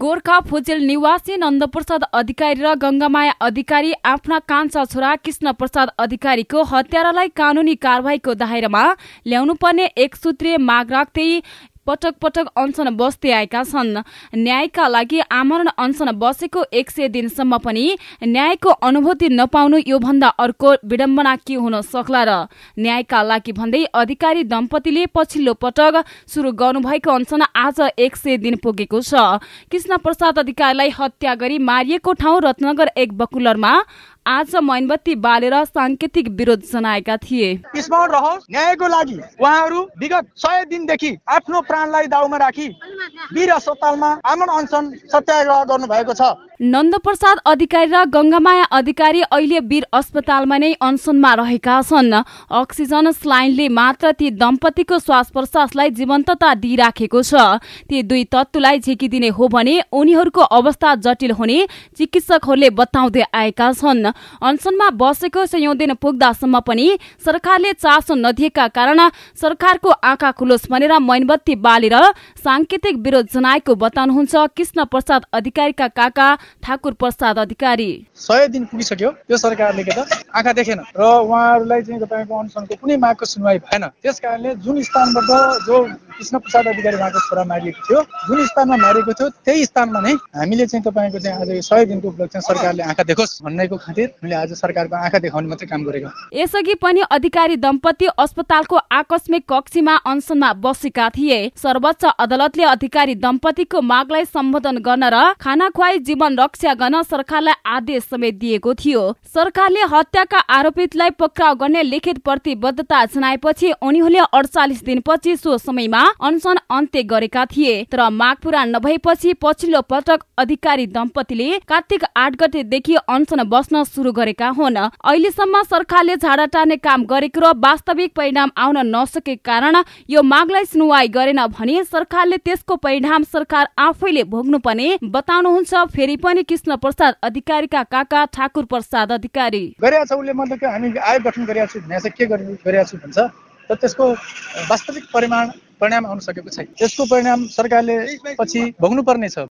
गोर्खा फुजेल निवासी नन्दप्रसाद अधिकारी र गङ्गामाया अधिकारी आफ्ना कान्छा छोरा कृष्ण प्रसाद अधिकारीको हत्यारालाई कानूनी कारवाहीको दायरामा ल्याउनुपर्ने एक सूत्रीय माग राख्दै पटक पटक अनसन बस्दै आएका छन्। न्यायका लागि आमरण अनसन बसेको एक सय दिनसम्म पनि न्यायको अनुभूति नपाउनु योभन्दा अर्को विडम्बना के हुन सक्ला र? न्यायका लागि भन्दै अधिकारी दम्पतिले पछिल्लो पटक सुरु गर्नुभएको अनसन आज एक सय दिन पुगेको छ। कृष्ण प्रसाद अधिकारीलाई हत्या गरी मारिएको ठाउँ रत्नगर एक बकुलरमा आज मैनबत्ती बालेर साङ्केतिक विरोध जनाएका थिए। स्मरण रहोस् न्यायको लागि उहाँहरू विगत सय दिनदेखि आफ्नो प्राणलाई दाउमा राखी वीर अस्पतालमा आमरण अनसन सत्याग्रह गर्नुभएको छ। नन्दप्रसाद अधिकारी र गङ्गामाया अधिकारी अहिले वीर अस्पतालमा नै अनसनमा रहेका छन्। अक्सिजन स्लाइनले मात्र ती दम्पतिको श्वास प्रश्वासलाई जीवन्तता दिइराखेको छ। ती दुई तत्वलाई झिकिदिने हो भने उनीहरूको अवस्था जटिल हुने चिकित्सकहरूले बताउँदै आएका छन्। अनसनमा बसेको सयौं दिन पुग्दासम्म पनि सरकारले चासो नदिएका कारण सरकारको आँखा खुलोस् भनेर मैनबत्ती बालेर सांकेतिक विरोध जनाएको बताउनुहुन्छ। कृष्ण प्रसाद अधिकारीका काका ठाकुर प्रसाद अधिकारी। सय दिन पुगिसक्यो। यो सरकारले के त आँखा देखेन। र उहाँहरूलाई चाहिँ तपाईँको अनसनको कुनै मागको सुनवाई भएन। त्यस कारणले जुन स्थानबाट जो कृष्ण प्रसाद अधिकारी उहाँको छोरा मारिएको थियो। जुन स्थानमा मारिएको थियो त्यही स्थानमा नै हामीले चाहिँ तपाईँको चाहिँ आज यो सय दिनको उपलक्ष्य सरकारले आँखा देखोस् भन्नेको खातिर हामीले आज सरकारको आँखा देखाउने मात्रै काम गरेको। यसअघि पनि अधिकारी दम्पति अस्पतालको आकस्मिक कक्षीमा अनसनमा बसेका थिए। सर्वोच्च अदालतले अधिकारी दम्पतिको मागलाई सम्बोधन गर्न र खाना खुवाई जीवन रक्षा गर्न सरकारलाई आदेश समेत दिएको थियो। सरकारले हत्याका आरोपितलाई पक्राउ गर्ने लिखित प्रतिबद्धता जनाएपछि उनीहरूले अडचालिस दिनपछि सो समयमा अनसन अन्त्य गरेका थिए। तर माग पूरा नभएपछि पछिल्लो पटक अधिकारी दम्पतिले कार्तिक आठ गतेदेखि अनसन बस्न सुरु गरेका हुन्। अहिलेसम्म सरकारले झाडा टार्ने काम गरेको र वास्तविक परिणाम आउन नसकेको कारण यो मागलाई सुनवाई गरेन भने सरकारले त्यसको परिणाम सरकार आफैले भोग्नुपर्ने बताउनुहुन्छ। फेरि पनि कृष्ण प्रसाद अधिकारीका काका ठाकुर प्रसाद अधिकारी। त्यसको वास्तविक परिमाण परिणाम आउन सकेको छैन। त्यसको परिणाम सरकारले पछि भोग्नुपर्ने छ